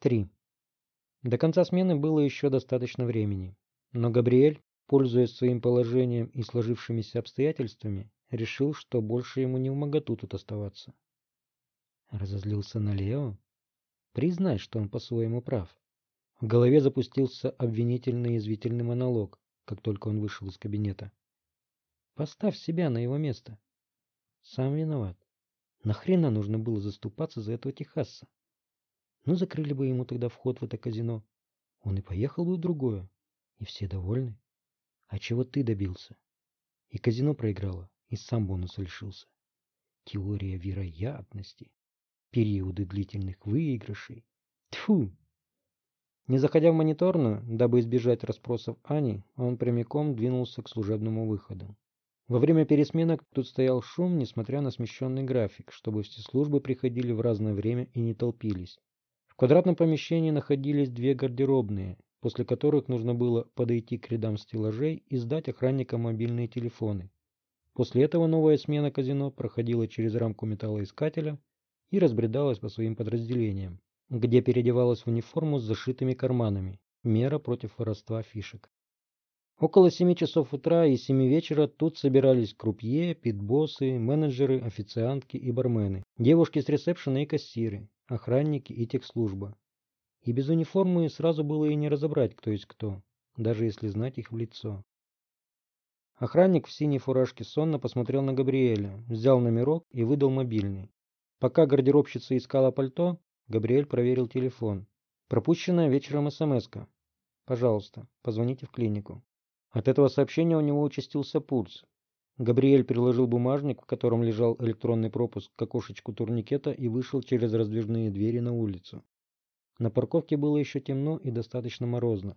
3. До конца смены было еще достаточно времени, но Габриэль, пользуясь своим положением и сложившимися обстоятельствами, решил, что больше ему не в тут оставаться. Разозлился на Лео? Признай, что он по-своему прав. В голове запустился обвинительный и извительный монолог, как только он вышел из кабинета. Поставь себя на его место. Сам виноват. Нахрена нужно было заступаться за этого техасца? Ну, закрыли бы ему тогда вход в это казино. Он и поехал бы в другое. И все довольны. А чего ты добился? И казино проиграло, и сам бонуса лишился. Теория вероятности. Периоды длительных выигрышей. Тьфу! Не заходя в мониторную, дабы избежать расспросов Ани, он прямиком двинулся к служебному выходу. Во время пересменок тут стоял шум, несмотря на смещенный график, чтобы все службы приходили в разное время и не толпились квадратном помещении находились две гардеробные, после которых нужно было подойти к рядам стеллажей и сдать охранникам мобильные телефоны. После этого новая смена казино проходила через рамку металлоискателя и разбредалась по своим подразделениям, где переодевалась в униформу с зашитыми карманами, мера против воровства фишек. Около 7 часов утра и 7 вечера тут собирались крупье, питбоссы, менеджеры, официантки и бармены, девушки с ресепшена и кассиры, охранники и техслужба. И без униформы сразу было и не разобрать, кто есть кто, даже если знать их в лицо. Охранник в синей фуражке сонно посмотрел на Габриэля, взял номерок и выдал мобильный. Пока гардеробщица искала пальто, Габриэль проверил телефон. Пропущенная вечером смс -ка. Пожалуйста, позвоните в клинику. От этого сообщения у него участился пульс. Габриэль приложил бумажник, в котором лежал электронный пропуск к окошечку турникета и вышел через раздвижные двери на улицу. На парковке было еще темно и достаточно морозно.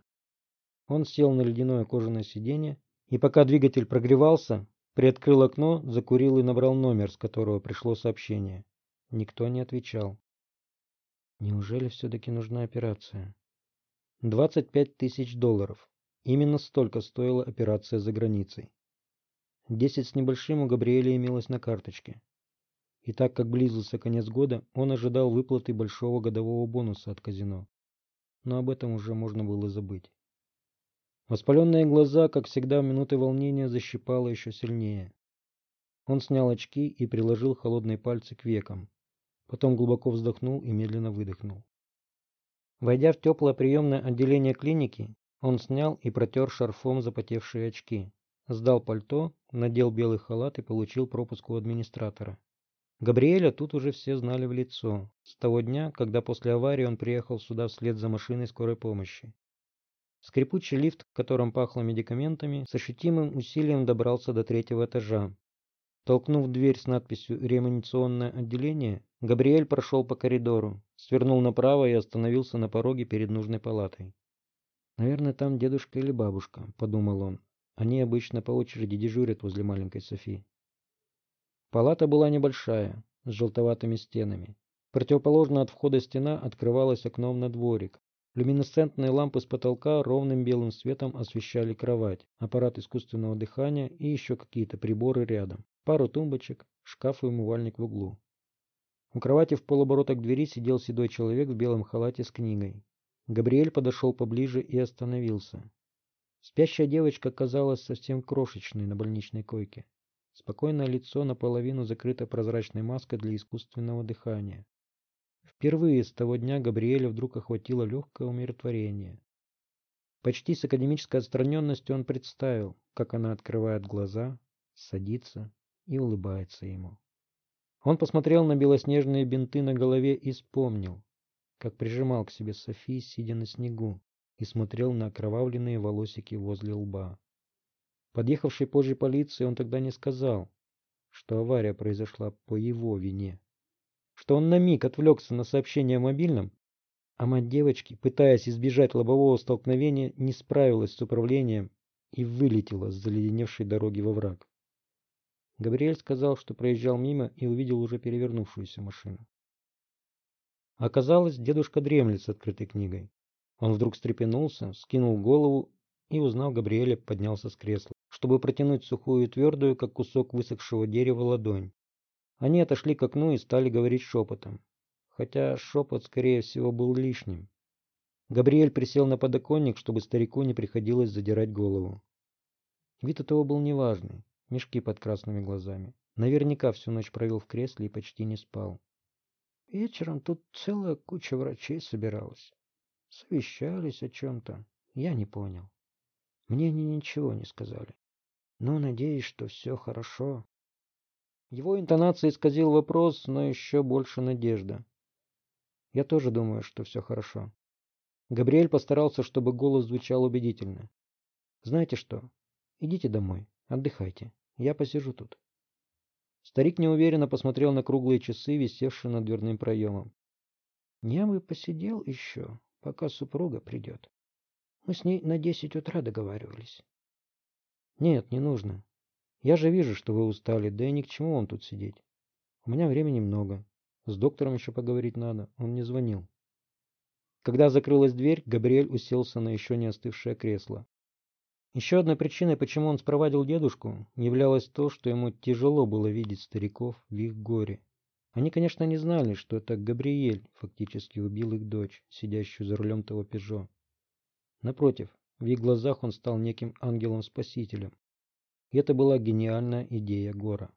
Он сел на ледяное кожаное сиденье и пока двигатель прогревался, приоткрыл окно, закурил и набрал номер, с которого пришло сообщение. Никто не отвечал. Неужели все-таки нужна операция? 25 тысяч долларов. Именно столько стоила операция за границей. Десять с небольшим у Габриэля имелось на карточке. И так как близился конец года, он ожидал выплаты большого годового бонуса от казино. Но об этом уже можно было забыть. Воспаленные глаза, как всегда в минуты волнения, защипало еще сильнее. Он снял очки и приложил холодные пальцы к векам. Потом глубоко вздохнул и медленно выдохнул. Войдя в теплое приемное отделение клиники, он снял и протер шарфом запотевшие очки. Сдал пальто, надел белый халат и получил пропуск у администратора. Габриэля тут уже все знали в лицо, с того дня, когда после аварии он приехал сюда вслед за машиной скорой помощи. Скрипучий лифт, в котором пахло медикаментами, с ощутимым усилием добрался до третьего этажа. Толкнув дверь с надписью «Реанимационное отделение», Габриэль прошел по коридору, свернул направо и остановился на пороге перед нужной палатой. «Наверное, там дедушка или бабушка», — подумал он, они обычно по очереди дежурят возле маленькой Софи. Палата была небольшая, с желтоватыми стенами. Противоположно от входа стена открывалась окном на дворик. Люминесцентные лампы с потолка ровным белым светом освещали кровать, аппарат искусственного дыхания и еще какие-то приборы рядом. Пару тумбочек, шкаф и умывальник в углу. У кровати в полоборота к двери сидел седой человек в белом халате с книгой. Габриэль подошел поближе и остановился. Спящая девочка казалась совсем крошечной на больничной койке. Спокойное лицо наполовину закрыто прозрачной маской для искусственного дыхания. Впервые с того дня Габриэля вдруг охватило легкое умиротворение. Почти с академической отстраненностью он представил, как она открывает глаза, садится и улыбается ему. Он посмотрел на белоснежные бинты на голове и вспомнил, как прижимал к себе Софи, сидя на снегу, и смотрел на окровавленные волосики возле лба. Подъехавшей позже полиции он тогда не сказал, что авария произошла по его вине. Что он на миг отвлекся на сообщение о мобильном, а мать девочки, пытаясь избежать лобового столкновения, не справилась с управлением и вылетела с заледеневшей дороги во враг. Габриэль сказал, что проезжал мимо и увидел уже перевернувшуюся машину. Оказалось, дедушка дремлет с открытой книгой. Он вдруг встрепенулся, скинул голову и, узнав Габриэля, поднялся с кресла, чтобы протянуть сухую и твердую, как кусок высохшего дерева, ладонь. Они отошли к окну и стали говорить шепотом. Хотя шепот, скорее всего, был лишним. Габриэль присел на подоконник, чтобы старику не приходилось задирать голову. Вид у того был неважный, мешки под красными глазами. Наверняка всю ночь провел в кресле и почти не спал. Вечером тут целая куча врачей собиралась. Совещались о чем-то. Я не понял. Мне они ничего не сказали. Но надеюсь, что все хорошо. Его интонация исказил вопрос, но еще больше надежда. Я тоже думаю, что все хорошо. Габриэль постарался, чтобы голос звучал убедительно. Знаете что? Идите домой, отдыхайте. Я посижу тут. Старик неуверенно посмотрел на круглые часы, висевшие над дверным проемом. Я бы посидел еще, пока супруга придет. Мы с ней на десять утра договаривались. Нет, не нужно. Я же вижу, что вы устали, да и ни к чему вам тут сидеть. У меня времени много. С доктором еще поговорить надо, он не звонил. Когда закрылась дверь, Габриэль уселся на еще не остывшее кресло. Еще одной причиной, почему он спровадил дедушку, являлось то, что ему тяжело было видеть стариков в их горе. Они, конечно, не знали, что это Габриэль фактически убил их дочь, сидящую за рулем того Пежо. Напротив, в их глазах он стал неким ангелом-спасителем, и это была гениальная идея Гора.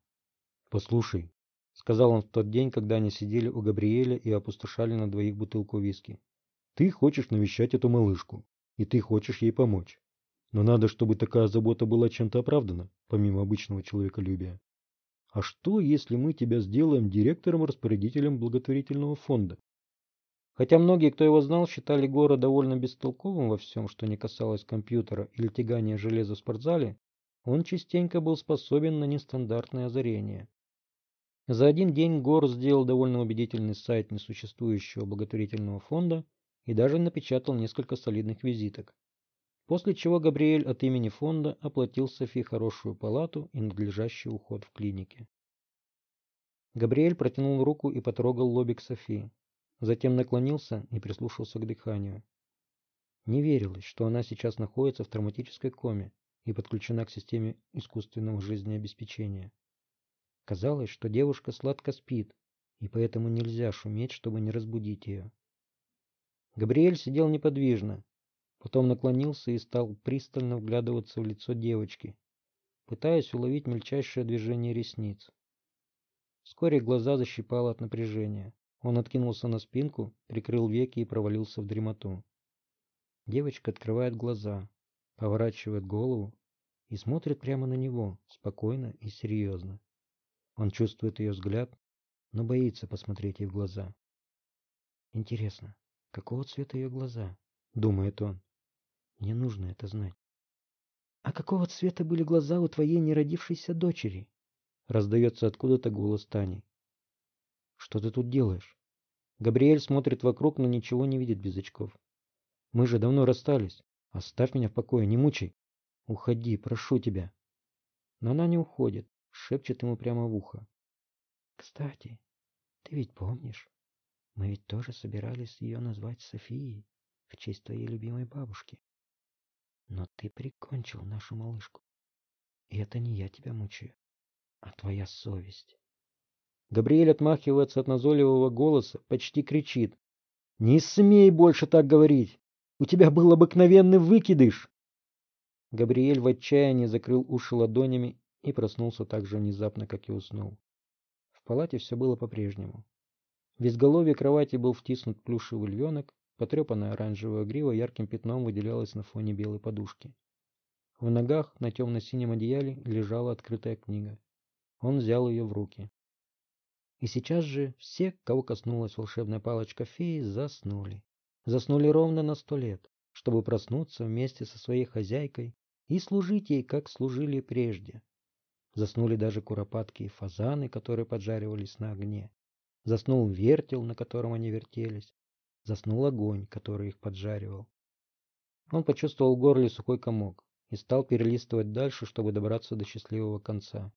«Послушай», — сказал он в тот день, когда они сидели у Габриэля и опустошали на двоих бутылку виски. «Ты хочешь навещать эту малышку, и ты хочешь ей помочь. Но надо, чтобы такая забота была чем-то оправдана, помимо обычного человеколюбия. А что, если мы тебя сделаем директором-распорядителем благотворительного фонда? Хотя многие, кто его знал, считали Гора довольно бестолковым во всем, что не касалось компьютера или тягания железа в спортзале, он частенько был способен на нестандартное озарение. За один день Гор сделал довольно убедительный сайт несуществующего благотворительного фонда и даже напечатал несколько солидных визиток. После чего Габриэль от имени фонда оплатил Софи хорошую палату и надлежащий уход в клинике. Габриэль протянул руку и потрогал лобик Софи. Затем наклонился и прислушался к дыханию. Не верилось, что она сейчас находится в травматической коме, и подключена к системе искусственного жизнеобеспечения. Казалось, что девушка сладко спит, и поэтому нельзя шуметь, чтобы не разбудить ее. Габриэль сидел неподвижно, потом наклонился и стал пристально вглядываться в лицо девочки, пытаясь уловить мельчайшее движение ресниц. Вскоре глаза защипало от напряжения. Он откинулся на спинку, прикрыл веки и провалился в дремоту. Девочка открывает глаза, поворачивает голову и смотрит прямо на него, спокойно и серьезно. Он чувствует ее взгляд, но боится посмотреть ей в глаза. Интересно, какого цвета ее глаза? Думает он. Мне нужно это знать. А какого цвета были глаза у твоей неродившейся дочери? Раздается откуда-то голос Тани. Что ты тут делаешь? Габриэль смотрит вокруг, но ничего не видит без очков. Мы же давно расстались. Оставь меня в покое, не мучай. Уходи, прошу тебя. Но она не уходит, шепчет ему прямо в ухо. Кстати, ты ведь помнишь, мы ведь тоже собирались ее назвать Софией в честь твоей любимой бабушки. Но ты прикончил нашу малышку. И это не я тебя мучаю, а твоя совесть. Габриэль отмахивается от назойливого голоса, почти кричит. «Не смей больше так говорить! У тебя был обыкновенный выкидыш!» Габриэль в отчаянии закрыл уши ладонями и проснулся так же внезапно, как и уснул. В палате все было по-прежнему. В изголовье кровати был втиснут плюшевый львенок, потрепанная оранжевая грива ярким пятном выделялась на фоне белой подушки. В ногах на темно-синем одеяле лежала открытая книга. Он взял ее в руки. И сейчас же все, кого коснулась волшебная палочка феи, заснули заснули ровно на сто лет, чтобы проснуться вместе со своей хозяйкой и служить ей, как служили прежде. Заснули даже куропатки и фазаны, которые поджаривались на огне. Заснул вертел, на котором они вертелись. Заснул огонь, который их поджаривал. Он почувствовал в горле сухой комок и стал перелистывать дальше, чтобы добраться до счастливого конца.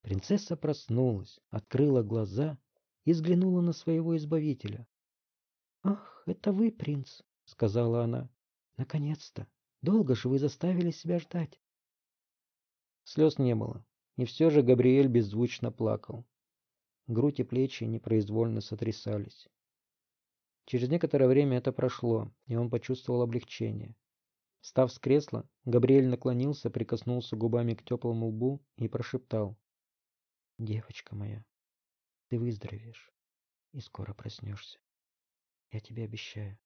Принцесса проснулась, открыла глаза и взглянула на своего избавителя. «Ах, это вы, принц, сказала она. Наконец-то. Долго же вы заставили себя ждать. Слез не было, и все же Габриэль беззвучно плакал. Грудь и плечи непроизвольно сотрясались. Через некоторое время это прошло, и он почувствовал облегчение. Встав с кресла, Габриэль наклонился, прикоснулся губами к теплому лбу и прошептал. «Девочка моя, ты выздоровеешь и скоро проснешься. Я тебе обещаю».